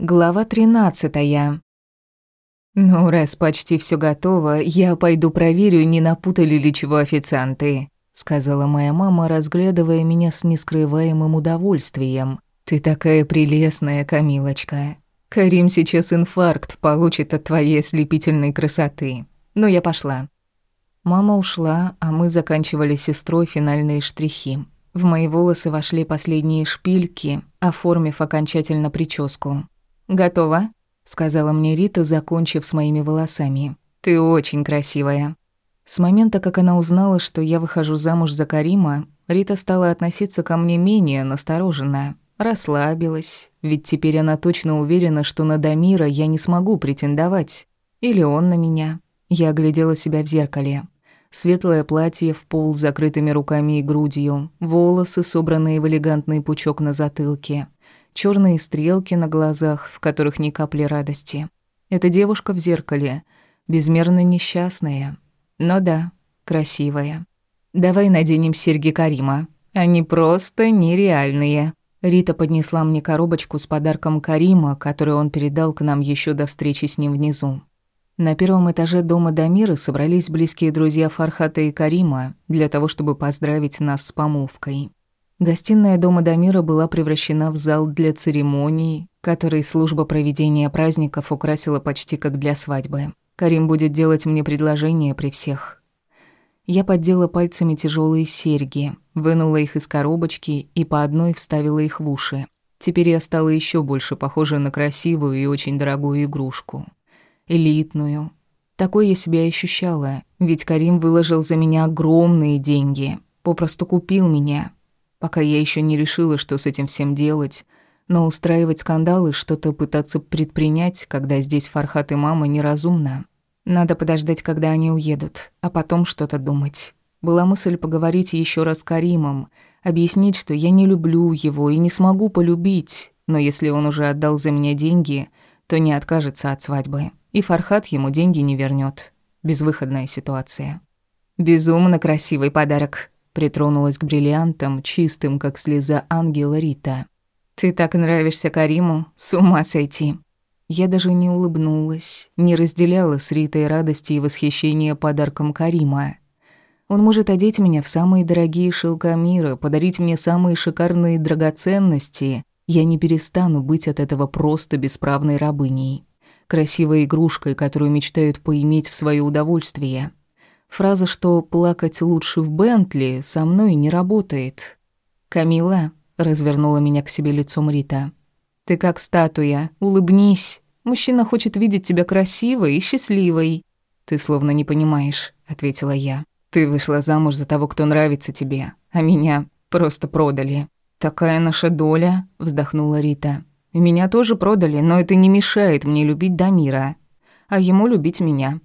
Глава тринадцатая. «Ну, раз почти все готово, я пойду проверю, не напутали ли чего официанты», сказала моя мама, разглядывая меня с нескрываемым удовольствием. «Ты такая прелестная, Камилочка. Карим сейчас инфаркт получит от твоей ослепительной красоты. Но я пошла». Мама ушла, а мы заканчивали с сестрой финальные штрихи. В мои волосы вошли последние шпильки, оформив окончательно прическу. «Готово», — сказала мне Рита, закончив с моими волосами. «Ты очень красивая». С момента, как она узнала, что я выхожу замуж за Карима, Рита стала относиться ко мне менее настороженно. Расслабилась, ведь теперь она точно уверена, что на Дамира я не смогу претендовать. Или он на меня. Я оглядела себя в зеркале. Светлое платье в пол с закрытыми руками и грудью, волосы, собранные в элегантный пучок на затылке черные стрелки на глазах, в которых ни капли радости. Эта девушка в зеркале, безмерно несчастная, но да, красивая. Давай наденем серьги Карима. Они просто нереальные. Рита поднесла мне коробочку с подарком Карима, который он передал к нам еще до встречи с ним внизу. На первом этаже дома Дамира собрались близкие друзья Фархата и Карима для того, чтобы поздравить нас с помолвкой. Гостиная дома Дамира была превращена в зал для церемоний, который служба проведения праздников украсила почти как для свадьбы. Карим будет делать мне предложение при всех. Я поддела пальцами тяжелые серьги, вынула их из коробочки и по одной вставила их в уши. Теперь я стала еще больше похожа на красивую и очень дорогую игрушку. Элитную. Такой я себя ощущала, ведь Карим выложил за меня огромные деньги, попросту купил меня, Пока я еще не решила, что с этим всем делать, но устраивать скандалы, что-то пытаться предпринять, когда здесь Фархат и мама, неразумно. Надо подождать, когда они уедут, а потом что-то думать. Была мысль поговорить еще раз с Каримом, объяснить, что я не люблю его и не смогу полюбить, но если он уже отдал за меня деньги, то не откажется от свадьбы, и Фархат ему деньги не вернет. Безвыходная ситуация. Безумно красивый подарок, Притронулась к бриллиантам, чистым, как слеза ангела Рита. «Ты так нравишься Кариму, с ума сойти!» Я даже не улыбнулась, не разделяла с Ритой радости и восхищения подарком Карима. Он может одеть меня в самые дорогие шелка мира, подарить мне самые шикарные драгоценности. Я не перестану быть от этого просто бесправной рабыней. Красивой игрушкой, которую мечтают поиметь в свое удовольствие. Фраза, что плакать лучше в Бентли, со мной не работает. «Камила», — развернула меня к себе лицом Рита, — «ты как статуя, улыбнись. Мужчина хочет видеть тебя красивой и счастливой». «Ты словно не понимаешь», — ответила я. «Ты вышла замуж за того, кто нравится тебе, а меня просто продали». «Такая наша доля», — вздохнула Рита. «Меня тоже продали, но это не мешает мне любить Дамира, а ему любить меня.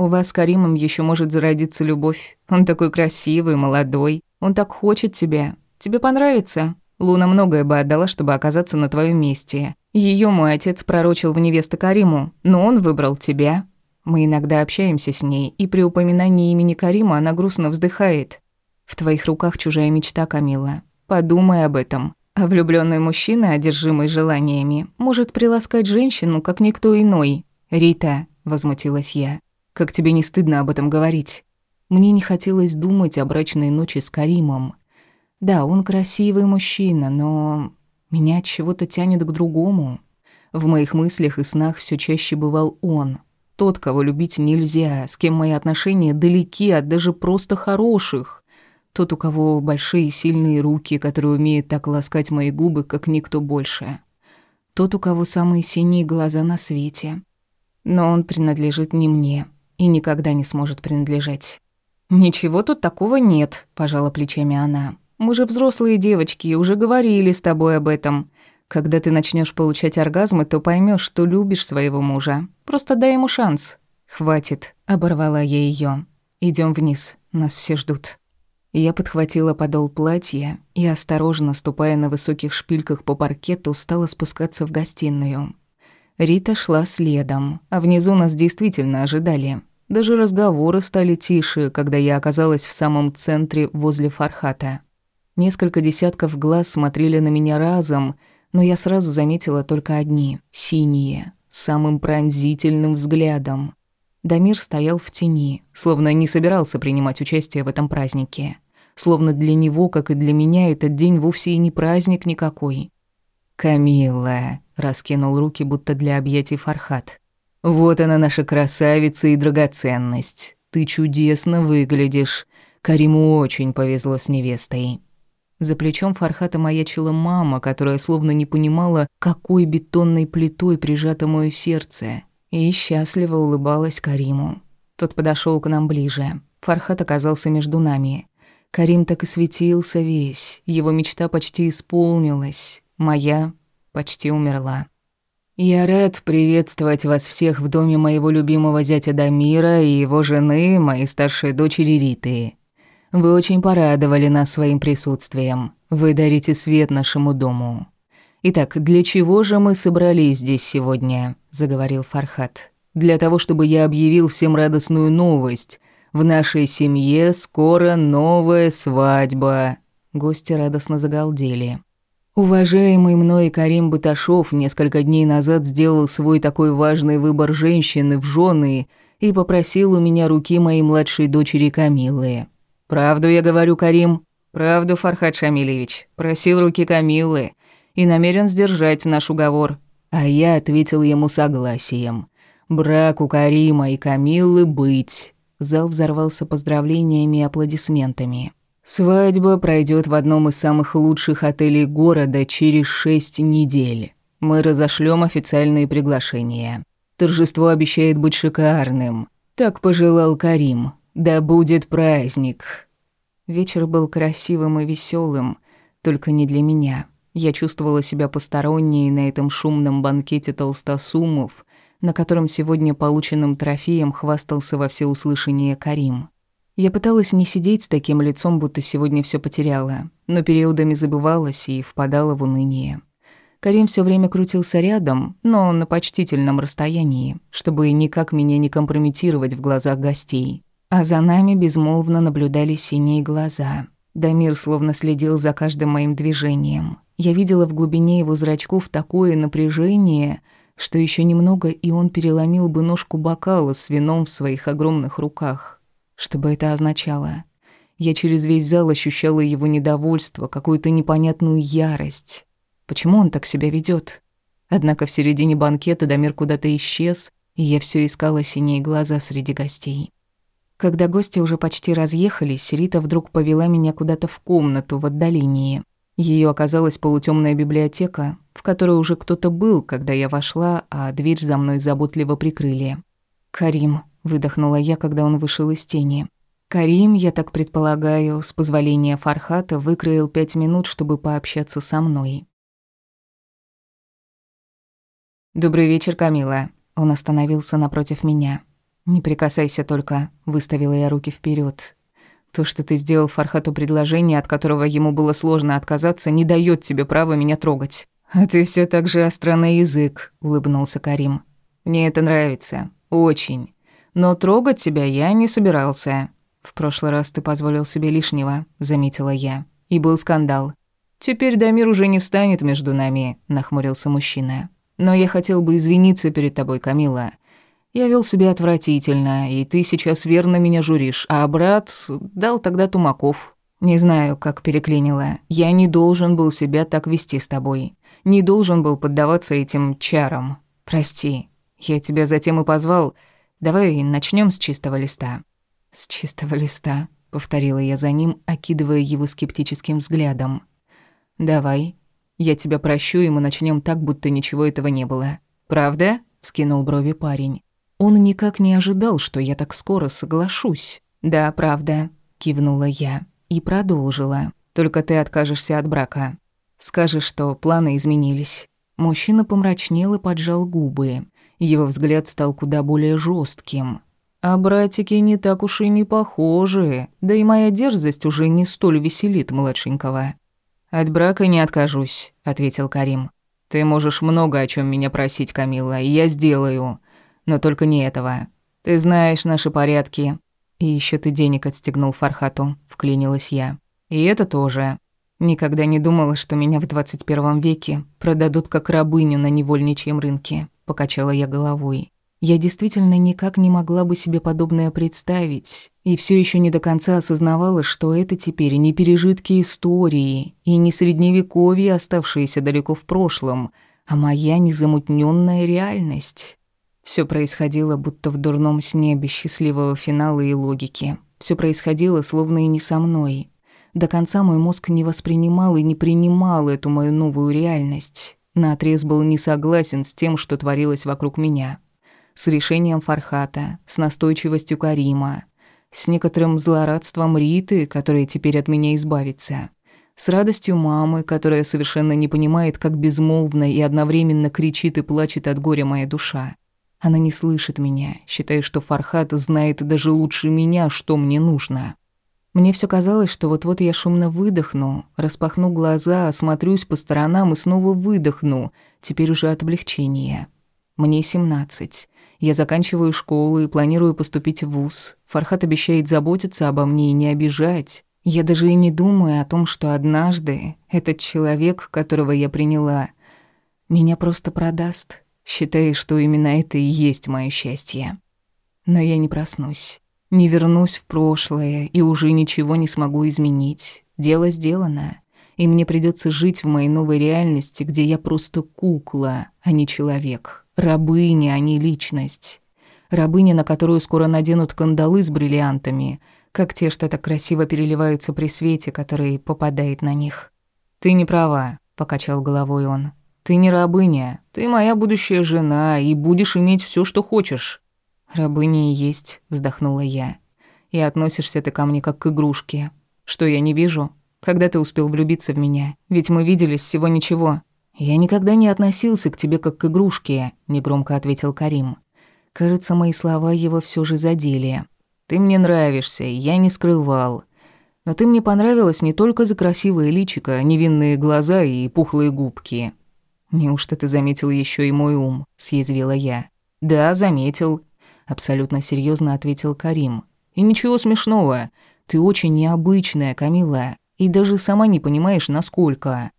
У вас с Каримом еще может зародиться любовь. Он такой красивый, молодой. Он так хочет тебя. Тебе понравится. Луна многое бы отдала, чтобы оказаться на твоем месте. Ее мой отец пророчил в невесты Кариму, но он выбрал тебя. Мы иногда общаемся с ней, и при упоминании имени Карима она грустно вздыхает. В твоих руках чужая мечта, Камила. Подумай об этом. А влюбленный мужчина, одержимый желаниями, может приласкать женщину, как никто иной. «Рита», — возмутилась я, как тебе не стыдно об этом говорить? Мне не хотелось думать о брачной ночи с Каримом. Да, он красивый мужчина, но меня от чего-то тянет к другому. В моих мыслях и снах все чаще бывал он. Тот, кого любить нельзя, с кем мои отношения далеки от даже просто хороших. Тот, у кого большие сильные руки, которые умеют так ласкать мои губы, как никто больше. Тот, у кого самые синие глаза на свете. Но он принадлежит не мне и никогда не сможет принадлежать. «Ничего тут такого нет», – пожала плечами она. «Мы же взрослые девочки и уже говорили с тобой об этом. Когда ты начнешь получать оргазмы, то поймешь, что любишь своего мужа. Просто дай ему шанс». «Хватит», – оборвала я ее. Идем вниз, нас все ждут». Я подхватила подол платья и, осторожно ступая на высоких шпильках по паркету, стала спускаться в гостиную. Рита шла следом, а внизу нас действительно ожидали. Даже разговоры стали тише, когда я оказалась в самом центре возле Фархата. Несколько десятков глаз смотрели на меня разом, но я сразу заметила только одни, синие, самым пронзительным взглядом. Дамир стоял в тени, словно не собирался принимать участие в этом празднике. Словно для него, как и для меня, этот день вовсе и не праздник никакой. «Камилла», — раскинул руки, будто для объятий Фархат. «Вот она, наша красавица и драгоценность. Ты чудесно выглядишь. Кариму очень повезло с невестой». За плечом Фархата маячила мама, которая словно не понимала, какой бетонной плитой прижато моё сердце, и счастливо улыбалась Кариму. Тот подошёл к нам ближе. Фархат оказался между нами. Карим так и светился весь, его мечта почти исполнилась, моя почти умерла. «Я рад приветствовать вас всех в доме моего любимого зятя Дамира и его жены, моей старшей дочери Риты. Вы очень порадовали нас своим присутствием. Вы дарите свет нашему дому. Итак, для чего же мы собрались здесь сегодня? заговорил Фархат. Для того, чтобы я объявил всем радостную новость. В нашей семье скоро новая свадьба. Гости радостно загалдели. Уважаемый мной Карим Буташов несколько дней назад сделал свой такой важный выбор женщины в жены и попросил у меня руки моей младшей дочери Камилы. «Правду я говорю, Карим. Правду, Фархад Шамилевич. Просил руки Камилы и намерен сдержать наш уговор». А я ответил ему согласием. «Брак у Карима и Камилы быть». Зал взорвался поздравлениями и аплодисментами. «Свадьба пройдет в одном из самых лучших отелей города через шесть недель. Мы разошлем официальные приглашения. Торжество обещает быть шикарным. Так пожелал Карим. Да будет праздник. Вечер был красивым и веселым, только не для меня. Я чувствовала себя посторонней на этом шумном банкете толстосумов, на котором сегодня полученным трофеем хвастался во всеуслышание Карим. Я пыталась не сидеть с таким лицом, будто сегодня все потеряла, но периодами забывалась и впадала в уныние. Карим все время крутился рядом, но на почтительном расстоянии, чтобы никак меня не компрометировать в глазах гостей. А за нами безмолвно наблюдали синие глаза. Дамир словно следил за каждым моим движением. Я видела в глубине его зрачков такое напряжение, что еще немного, и он переломил бы ножку бокала с вином в своих огромных руках. Что бы это означало? Я через весь зал ощущала его недовольство, какую-то непонятную ярость. Почему он так себя ведет? Однако в середине банкета Дамир куда-то исчез, и я все искала синие глаза среди гостей. Когда гости уже почти разъехались, Рита вдруг повела меня куда-то в комнату в отдалении. Ее оказалась полутемная библиотека, в которой уже кто-то был, когда я вошла, а дверь за мной заботливо прикрыли. «Карим», — выдохнула я, когда он вышел из тени. Карим, я так предполагаю, с позволения Фархата выкроил пять минут, чтобы пообщаться со мной. «Добрый вечер, Камила». Он остановился напротив меня. «Не прикасайся только», — выставила я руки вперед. «То, что ты сделал Фархату предложение, от которого ему было сложно отказаться, не дает тебе права меня трогать». «А ты все так же остро язык», — улыбнулся Карим. «Мне это нравится. Очень. Но трогать тебя я не собирался». «В прошлый раз ты позволил себе лишнего», — заметила я. И был скандал. «Теперь Дамир уже не встанет между нами», — нахмурился мужчина. «Но я хотел бы извиниться перед тобой, Камила. Я вел себя отвратительно, и ты сейчас верно меня журишь, а брат дал тогда тумаков. Не знаю, как переклинило. Я не должен был себя так вести с тобой. Не должен был поддаваться этим чарам. Прости. Я тебя затем и позвал. Давай начнем с чистого листа. С чистого листа, повторила я за ним, окидывая его скептическим взглядом. Давай. Я тебя прощу, и мы начнем так, будто ничего этого не было. Правда? вскинул брови парень. Он никак не ожидал, что я так скоро соглашусь. «Да, правда», — кивнула я и продолжила. «Только ты откажешься от брака. Скажешь, что планы изменились». Мужчина помрачнел и поджал губы. Его взгляд стал куда более жестким. «А братики не так уж и не похожи, да и моя дерзость уже не столь веселит младшенького». «От брака не откажусь», — ответил Карим. «Ты можешь много о чем меня просить, Камила, и я сделаю. Но только не этого. Ты знаешь наши порядки. И еще ты денег отстегнул Фархату, вклинилась я. И это тоже. Никогда не думала, что меня в 21 веке продадут как рабыню на невольничьем рынке, покачала я головой. Я действительно никак не могла бы себе подобное представить, и все еще не до конца осознавала, что это теперь не пережитки истории и не средневековье, оставшиеся далеко в прошлом, а моя незамутненная реальность. Все происходило будто в дурном сне без счастливого финала и логики. Все происходило словно и не со мной, до конца мой мозг не воспринимал и не принимал эту мою новую реальность. Наотрез был не согласен с тем, что творилось вокруг меня. С решением Фархата, с настойчивостью Карима, с некоторым злорадством Риты, которая теперь от меня избавится, с радостью мамы, которая совершенно не понимает, как безмолвно и одновременно кричит и плачет от горя моя душа. Она не слышит меня, считая, что Фархат знает даже лучше меня, что мне нужно. Мне все казалось, что вот-вот я шумно выдохну, распахну глаза, осмотрюсь по сторонам и снова выдохну, теперь уже от облегчения. Мне 17. Я заканчиваю школу и планирую поступить в вуз. Фархат обещает заботиться обо мне и не обижать. Я даже и не думаю о том, что однажды этот человек, которого я приняла, меня просто продаст, считая, что именно это и есть мое счастье. Но я не проснусь. Не вернусь в прошлое и уже ничего не смогу изменить. Дело сделано, и мне придется жить в моей новой реальности, где я просто кукла, а не человек. Рабыня, а не личность. Рабыня, на которую скоро наденут кандалы с бриллиантами, как те, что так красиво переливаются при свете, который попадает на них. «Ты не права», — покачал головой он. «Ты не рабыня, ты моя будущая жена и будешь иметь все, что хочешь. «Рабыня и есть», — вздохнула я. «И относишься ты ко мне как к игрушке. Что я не вижу? Когда ты успел влюбиться в меня? Ведь мы виделись всего ничего». «Я никогда не относился к тебе как к игрушке», — негромко ответил Карим. Кажется, мои слова его все же задели. «Ты мне нравишься, я не скрывал. Но ты мне понравилась не только за красивое личико, невинные глаза и пухлые губки». «Неужто ты заметил еще и мой ум?» — съязвила я. «Да, заметил абсолютно серьезно ответил Карим. И ничего смешного. Ты очень необычная, Камила, и даже сама не понимаешь, насколько.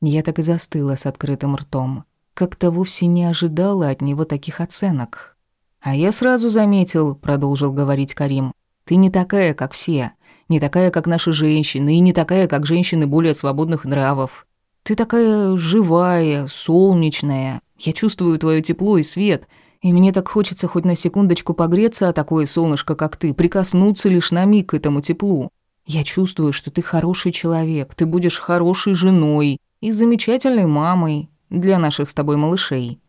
Я так и застыла с открытым ртом. Как-то вовсе не ожидала от него таких оценок. А я сразу заметил, продолжил говорить Карим. Ты не такая, как все. Не такая, как наши женщины, и не такая, как женщины более свободных нравов. Ты такая живая, солнечная. Я чувствую твое тепло и свет, и мне так хочется хоть на секундочку погреться, а такое солнышко, как ты, прикоснуться лишь на миг к этому теплу. Я чувствую, что ты хороший человек, ты будешь хорошей женой и замечательной мамой для наших с тобой малышей.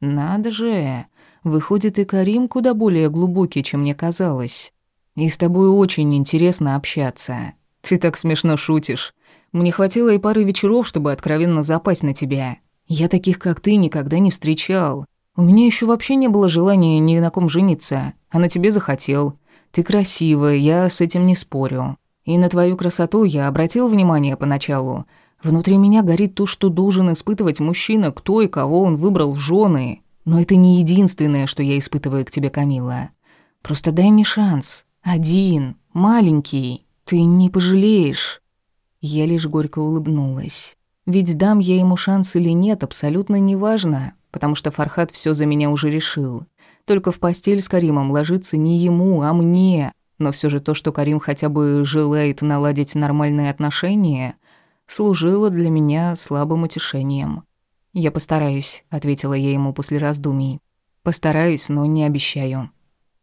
Надо же, выходит и Карим куда более глубокий, чем мне казалось. И с тобой очень интересно общаться. Ты так смешно шутишь. Мне хватило и пары вечеров, чтобы откровенно запасть на тебя. Я таких, как ты, никогда не встречал. У меня еще вообще не было желания ни на ком жениться, а на тебе захотел. Ты красивая, я с этим не спорю. И на твою красоту я обратил внимание поначалу. Внутри меня горит то, что должен испытывать мужчина, кто и кого он выбрал в жены. Но это не единственное, что я испытываю к тебе, Камила. Просто дай мне шанс. Один, маленький. Ты не пожалеешь. Я лишь горько улыбнулась. Ведь дам я ему шанс или нет, абсолютно неважно потому что Фархат все за меня уже решил. Только в постель с Каримом ложиться не ему, а мне. Но все же то, что Карим хотя бы желает наладить нормальные отношения, служило для меня слабым утешением. «Я постараюсь», — ответила я ему после раздумий. «Постараюсь, но не обещаю».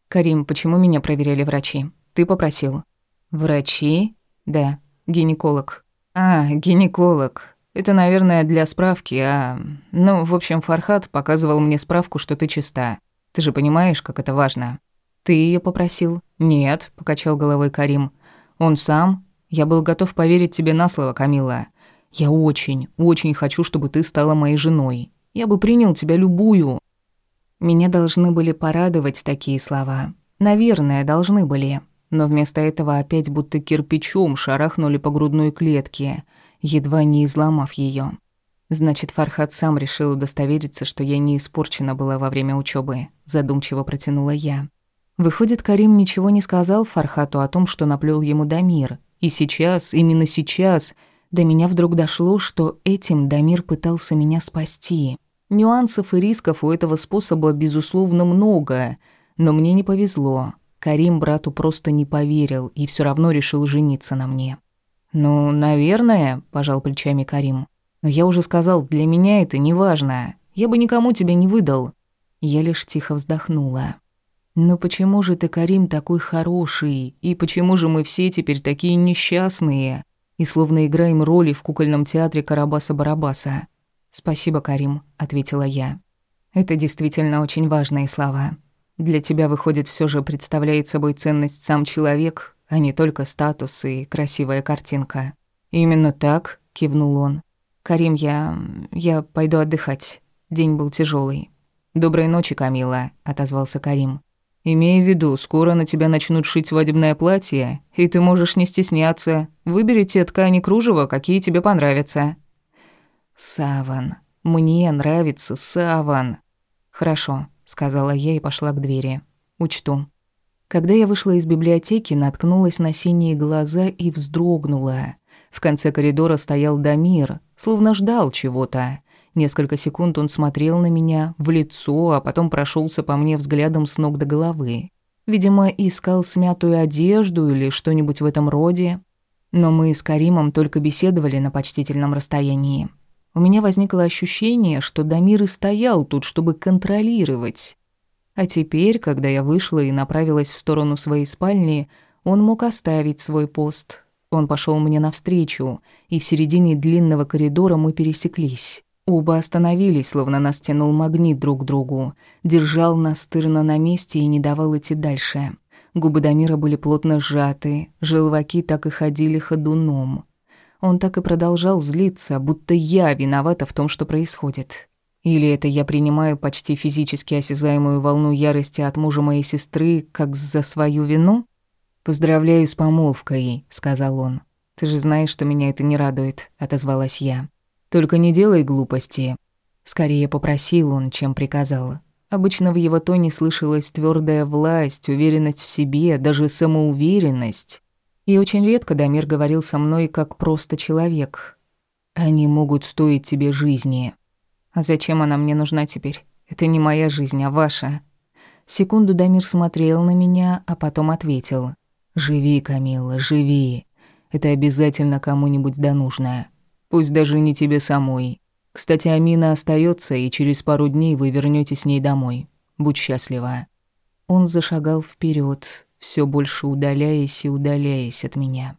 «Карим, почему меня проверяли врачи? Ты попросил». «Врачи?» «Да, гинеколог». «А, гинеколог. Это, наверное, для справки, а... Ну, в общем, Фархат показывал мне справку, что ты чиста. Ты же понимаешь, как это важно. Ты ее попросил? Нет, покачал головой Карим. Он сам? Я был готов поверить тебе на слово, Камила. Я очень, очень хочу, чтобы ты стала моей женой. Я бы принял тебя любую. Меня должны были порадовать такие слова. Наверное, должны были. Но вместо этого опять будто кирпичом шарахнули по грудной клетке – едва не изломав ее. Значит, Фархат сам решил удостовериться, что я не испорчена была во время учебы. задумчиво протянула я. Выходит, Карим ничего не сказал Фархату о том, что наплел ему Дамир. И сейчас, именно сейчас, До меня вдруг дошло, что этим Дамир пытался меня спасти. Нюансов и рисков у этого способа, безусловно, много, но мне не повезло. Карим брату просто не поверил и все равно решил жениться на мне. «Ну, наверное», – пожал плечами Карим. «Но я уже сказал, для меня это не важно. Я бы никому тебя не выдал». Я лишь тихо вздохнула. «Но почему же ты, Карим, такой хороший? И почему же мы все теперь такие несчастные?» И словно играем роли в кукольном театре Карабаса-Барабаса. «Спасибо, Карим», — ответила я. «Это действительно очень важные слова. Для тебя, выходит, все же представляет собой ценность сам человек, а не только статус и красивая картинка». «Именно так», — кивнул он. «Карим, я... я пойду отдыхать. День был тяжелый. «Доброй ночи, Камила», — отозвался Карим. «Имей в виду, скоро на тебя начнут шить свадебное платье, и ты можешь не стесняться. Выбери те ткани кружева, какие тебе понравятся». «Саван. Мне нравится саван». «Хорошо», — сказала я и пошла к двери. «Учту». Когда я вышла из библиотеки, наткнулась на синие глаза и вздрогнула. В конце коридора стоял Дамир, словно ждал чего-то. Несколько секунд он смотрел на меня в лицо, а потом прошелся по мне взглядом с ног до головы. Видимо, искал смятую одежду или что-нибудь в этом роде. Но мы с Каримом только беседовали на почтительном расстоянии. У меня возникло ощущение, что Дамир и стоял тут, чтобы контролировать. А теперь, когда я вышла и направилась в сторону своей спальни, он мог оставить свой пост. Он пошел мне навстречу, и в середине длинного коридора мы пересеклись. Оба остановились, словно нас тянул магнит друг к другу, держал настырно на месте и не давал идти дальше. Губы Дамира были плотно сжаты, желваки так и ходили ходуном. Он так и продолжал злиться, будто я виновата в том, что происходит. Или это я принимаю почти физически осязаемую волну ярости от мужа моей сестры, как за свою вину? «Поздравляю с помолвкой», — сказал он. «Ты же знаешь, что меня это не радует», — отозвалась я. Только не делай глупости. Скорее попросил он, чем приказал. Обычно в его тоне слышалась твердая власть, уверенность в себе, даже самоуверенность. И очень редко Дамир говорил со мной как просто человек. Они могут стоить тебе жизни. А зачем она мне нужна теперь? Это не моя жизнь, а ваша. Секунду Дамир смотрел на меня, а потом ответил. «Живи, Камила, живи. Это обязательно кому-нибудь да нужно. Пусть даже не тебе самой. Кстати, Амина остается, и через пару дней вы вернётесь с ней домой. Будь счастлива». Он зашагал вперед, все больше удаляясь и удаляясь от меня.